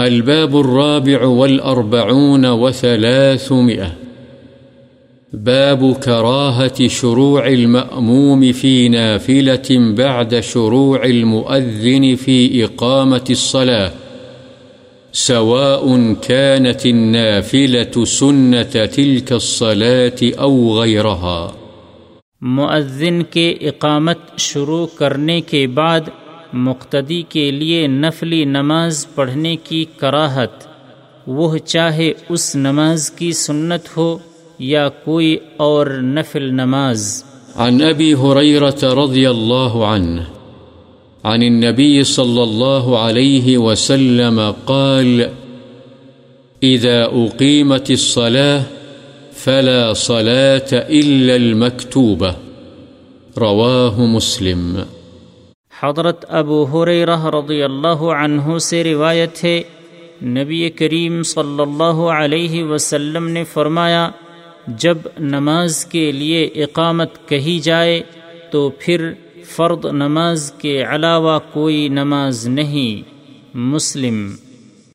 الباب الرابع والأربعون وثلاثمئة باب كراهة شروع المأموم في نافلة بعد شروع المؤذن في إقامة الصلاة. سواء كانت النافلة سنة تلك الصلاة أو غيرها. مؤذن کے اقامت شروع کرنے کے بعد مقتدی کے لیے نفلی نماز پڑھنے کی کراہت۔ وہ چاہے اس نماز کی سنت ہو یا کوئی اور نفل نماز۔ عن أبي هريرة رضي الله عنه عن النبي صلى الله عليه وسلم قال إذا أقيمت الصلاة فلا صلاة إلا المكتوبة رواه مسلم۔ حضرت ابو حریرہ رضی اللہ عنہ سے روایت ہے، نبی کریم صلی اللہ علیہ وسلم نے فرمایا، جب نماز کے لیے اقامت کہی جائے تو پھر فرد نماز کے علاوہ کوئی نماز نہیں۔ مسلم